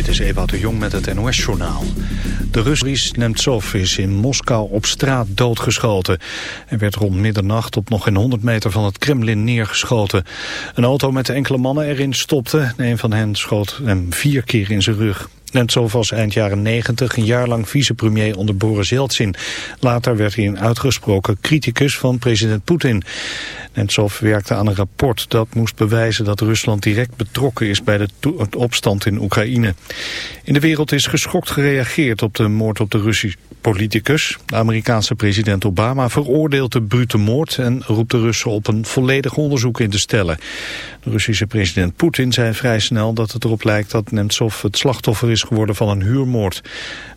Dit is Ewout de Jong met het NOS-journaal. De Russische Nemtsov is in Moskou op straat doodgeschoten. Hij werd rond middernacht op nog geen 100 meter van het Kremlin neergeschoten. Een auto met enkele mannen erin stopte. Een van hen schoot hem vier keer in zijn rug. Nemtsov was eind jaren 90 een jaar lang vicepremier onder Boris Yeltsin. Later werd hij een uitgesproken criticus van president Poetin. Nemtsov werkte aan een rapport dat moest bewijzen dat Rusland direct betrokken is bij de opstand in Oekraïne. In de wereld is geschokt gereageerd op de moord op de Russische politicus. De Amerikaanse president Obama veroordeelt de brute moord en roept de Russen op een volledig onderzoek in te stellen. De Russische president Poetin zei vrij snel dat het erop lijkt dat Nemtsov het slachtoffer is geworden van een huurmoord.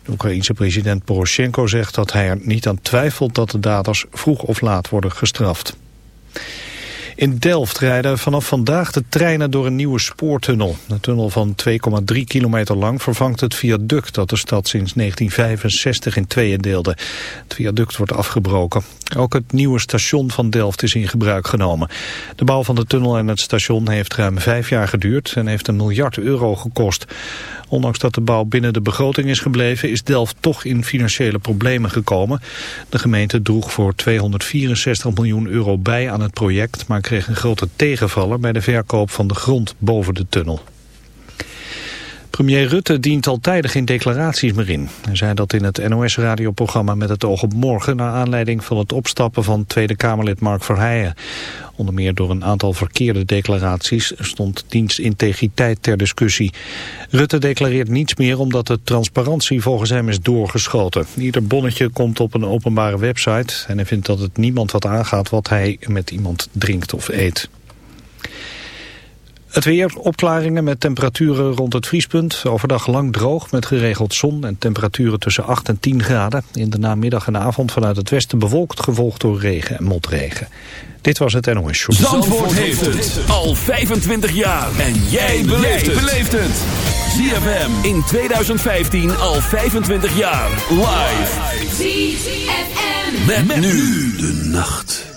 De Oekraïense president Poroshenko zegt dat hij er niet aan twijfelt dat de daders vroeg of laat worden gestraft. In Delft rijden vanaf vandaag de treinen door een nieuwe spoortunnel. De tunnel van 2,3 kilometer lang vervangt het viaduct dat de stad sinds 1965 in tweeën deelde. Het viaduct wordt afgebroken. Ook het nieuwe station van Delft is in gebruik genomen. De bouw van de tunnel en het station heeft ruim vijf jaar geduurd en heeft een miljard euro gekost. Ondanks dat de bouw binnen de begroting is gebleven, is Delft toch in financiële problemen gekomen. De gemeente droeg voor 264 miljoen euro bij aan het project, maar kreeg een grote tegenvaller bij de verkoop van de grond boven de tunnel. Premier Rutte dient al tijdig geen declaraties meer in. Hij zei dat in het NOS-radioprogramma Met het oog op morgen... naar aanleiding van het opstappen van Tweede Kamerlid Mark Verheijen. Onder meer door een aantal verkeerde declaraties stond dienstintegriteit ter discussie. Rutte declareert niets meer omdat de transparantie volgens hem is doorgeschoten. Ieder bonnetje komt op een openbare website... en hij vindt dat het niemand wat aangaat wat hij met iemand drinkt of eet. Het weer, opklaringen met temperaturen rond het vriespunt. Overdag lang droog met geregeld zon en temperaturen tussen 8 en 10 graden. In de namiddag en avond vanuit het westen bewolkt, gevolgd door regen en motregen. Dit was het NOS Show. Zandvoort, Zandvoort heeft het al 25 jaar. En jij beleeft het. ZFM in 2015 al 25 jaar. Live. ZFM. met nu de nacht.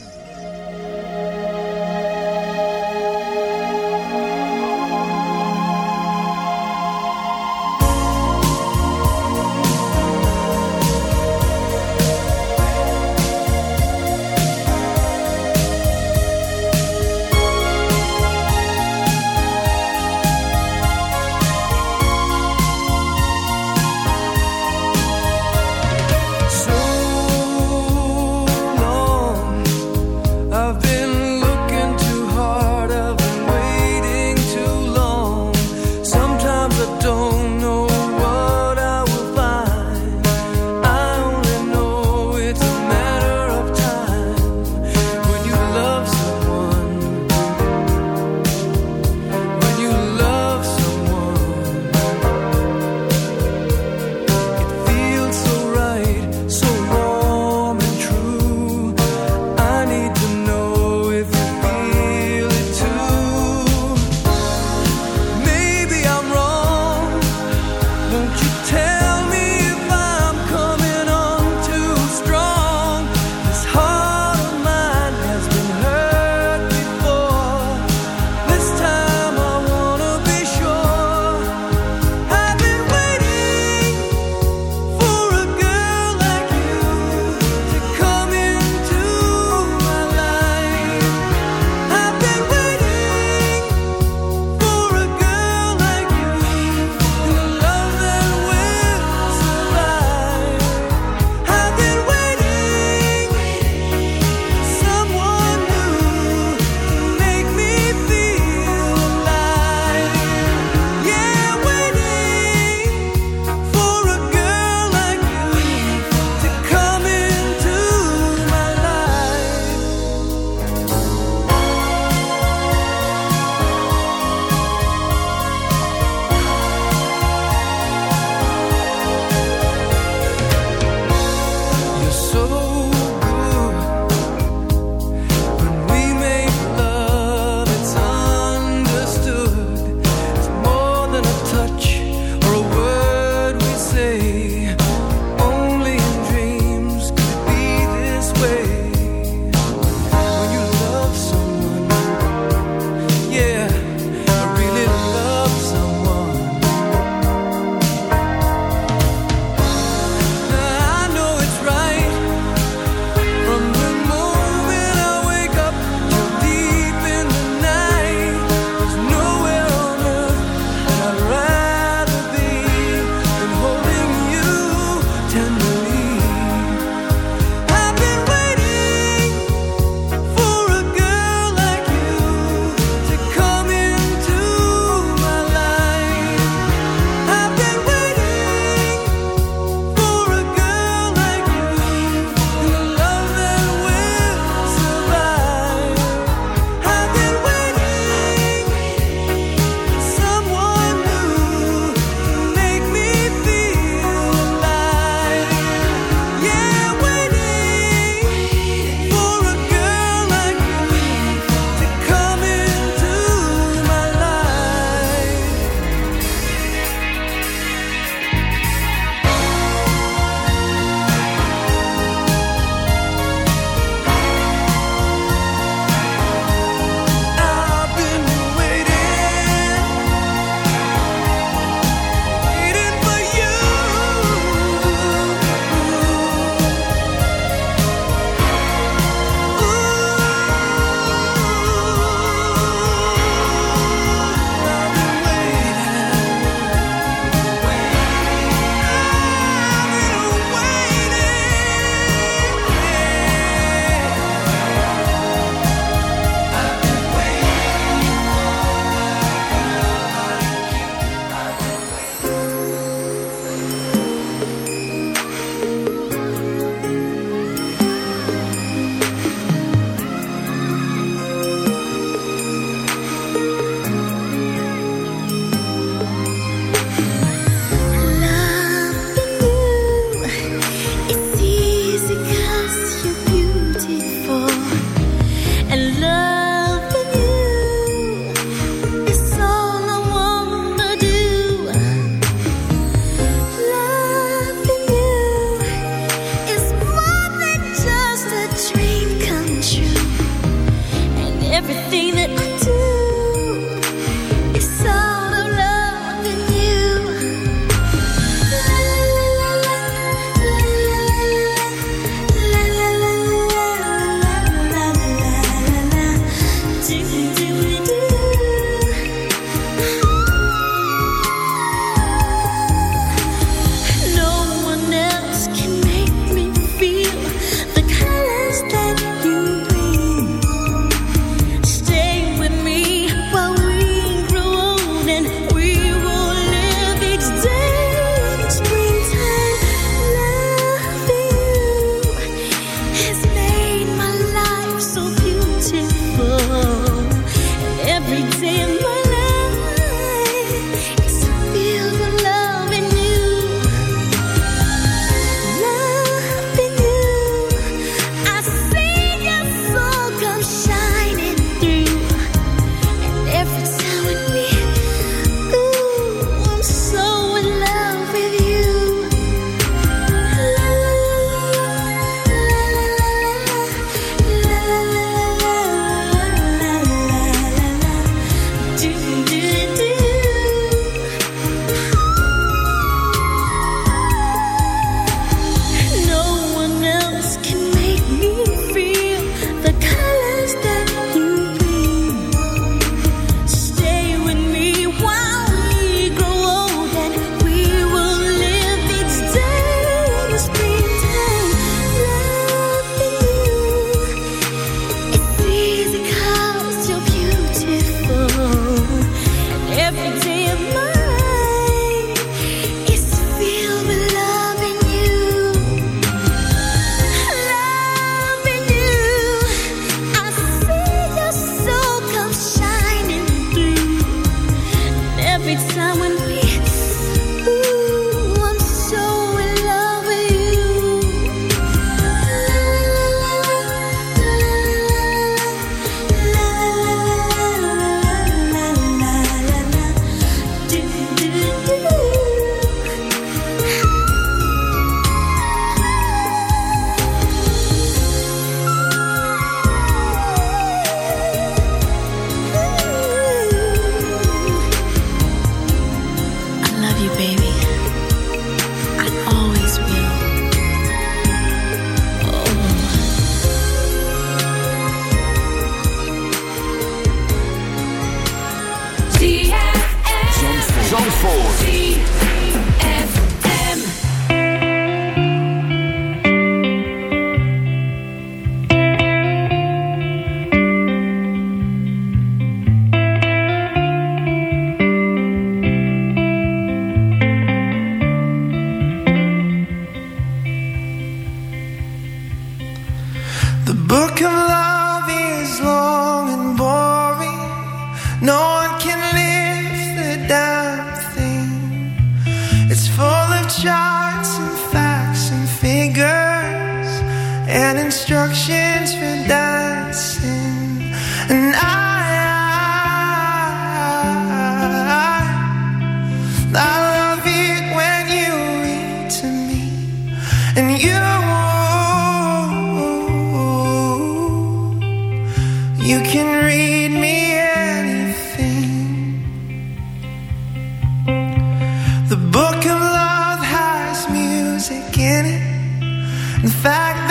The book of love has music in it. In fact,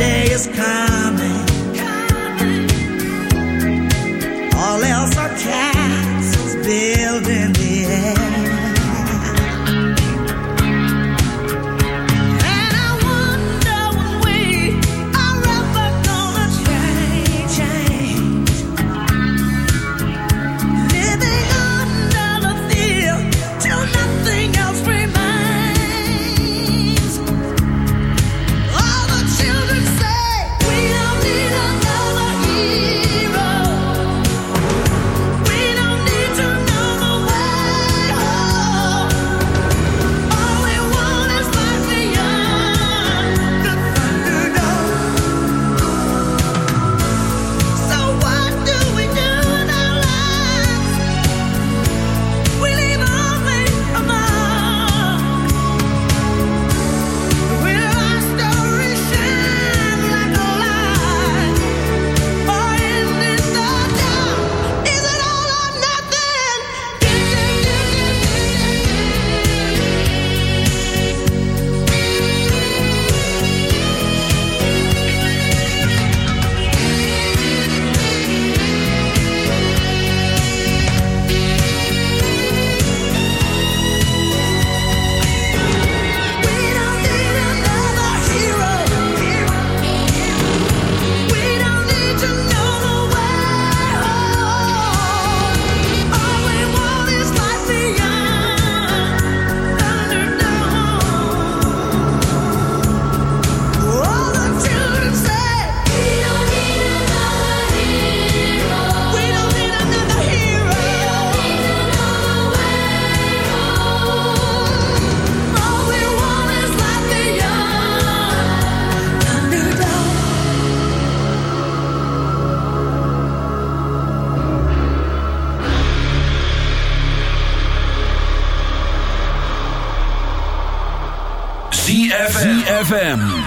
day is coming. All else are castles built in the air.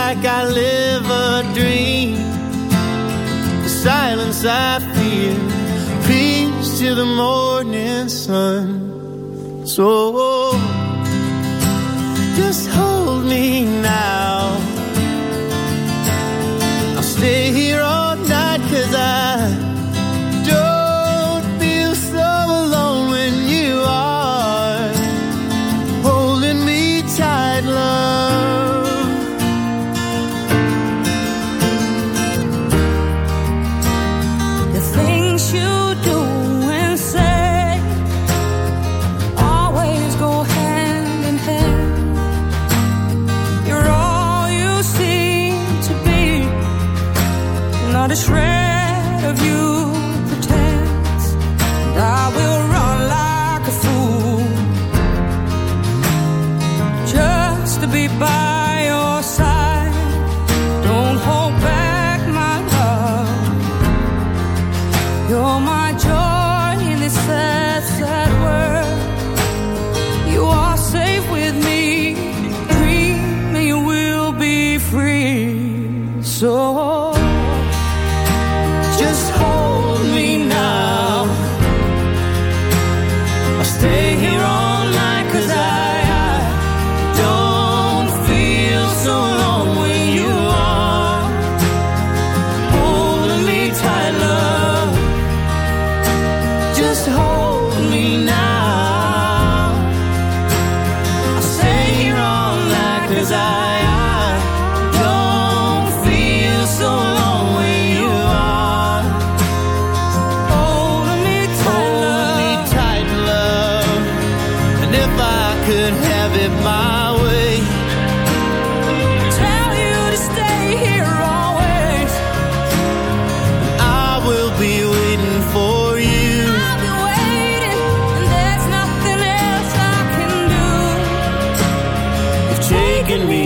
like I live a dream. The silence I feel, peace to the morning sun. So in me.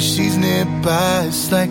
she's nearby. It's like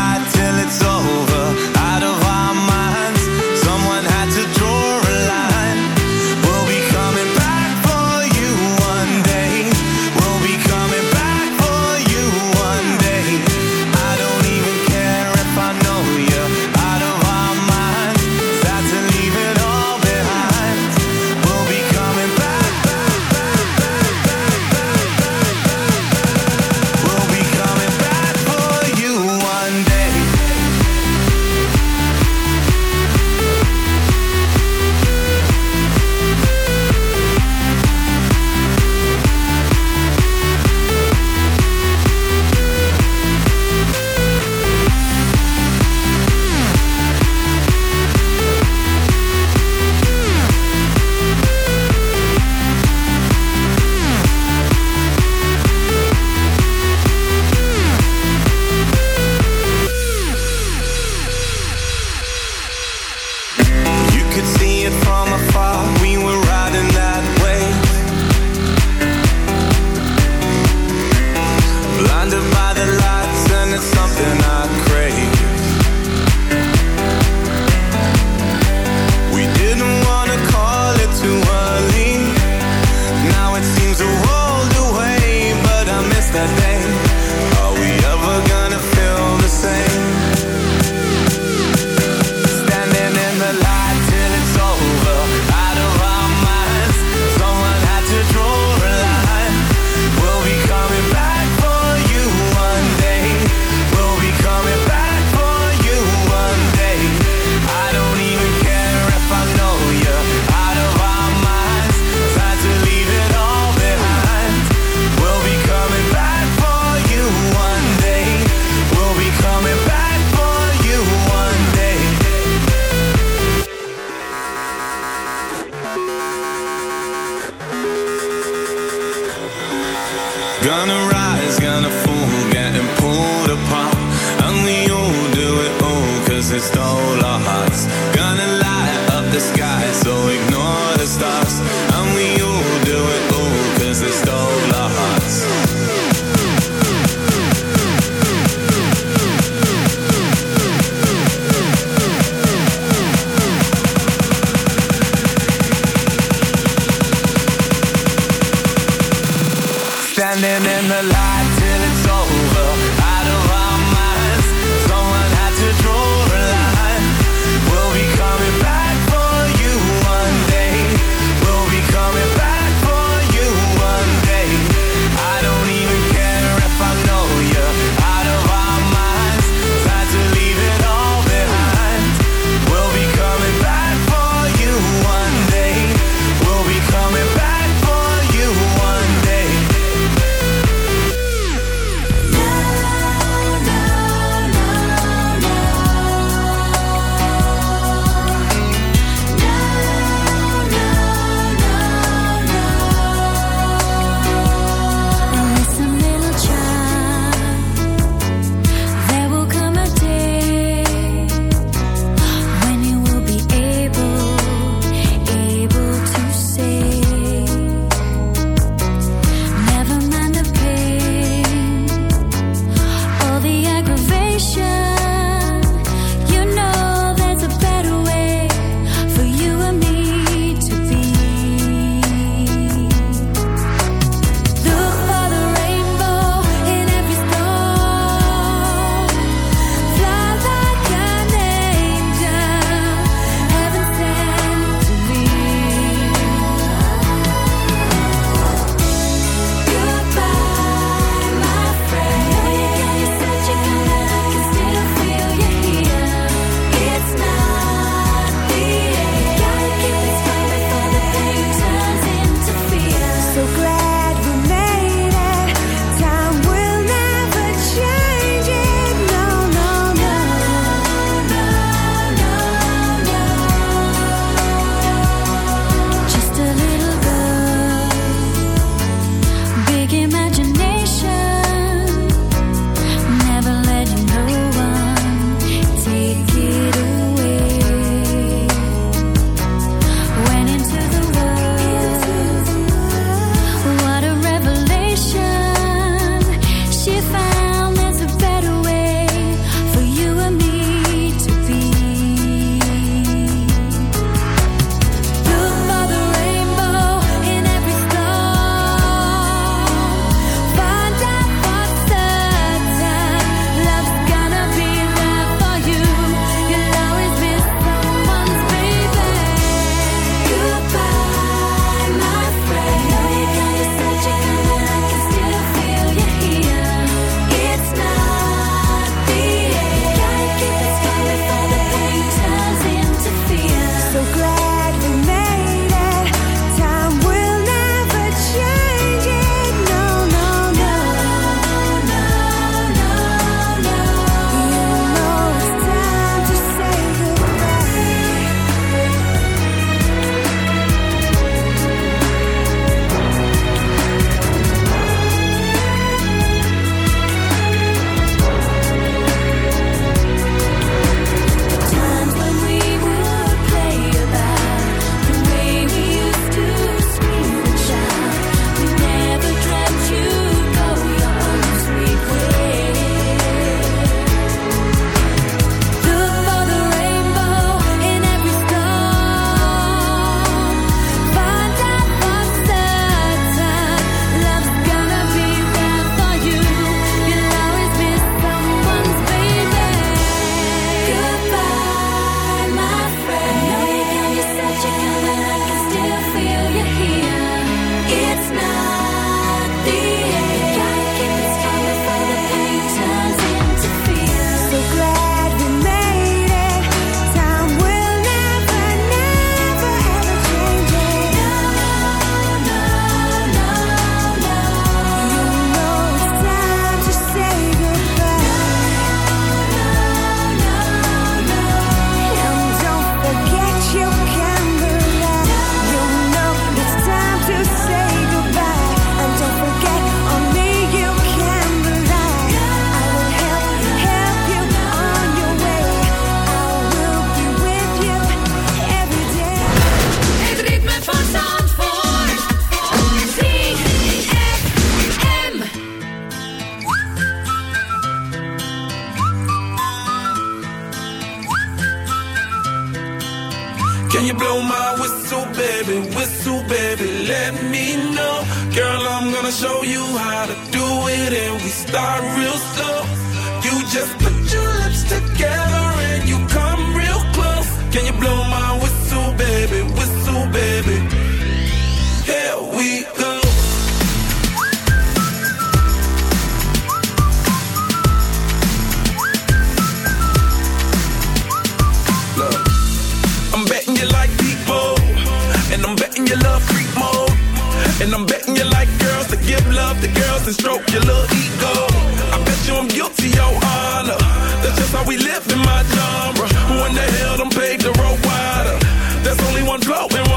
one flow. and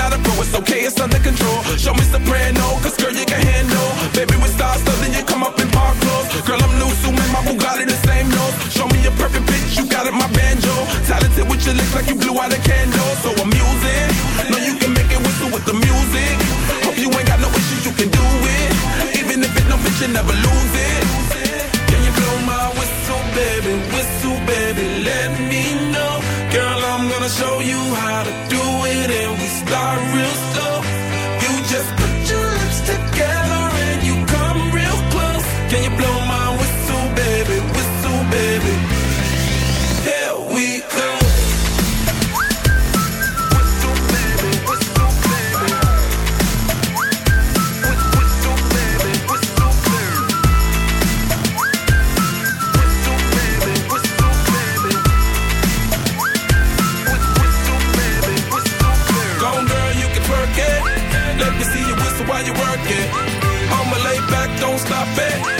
not a pro, it's okay, it's under control. Show me soprano, cause girl, you can handle. Baby, with stars, so then you come up in park clothes. Girl, I'm loose, so my Bugatti the same nose. Show me a perfect bitch, you got it, my banjo. Talented with your lips, like you blew out a candle. So amusing, know you can make it whistle with the music. Hope you ain't got no issues, you can do it. Even if it's no bitch, you never lose. it. I'ma lay back, don't stop it.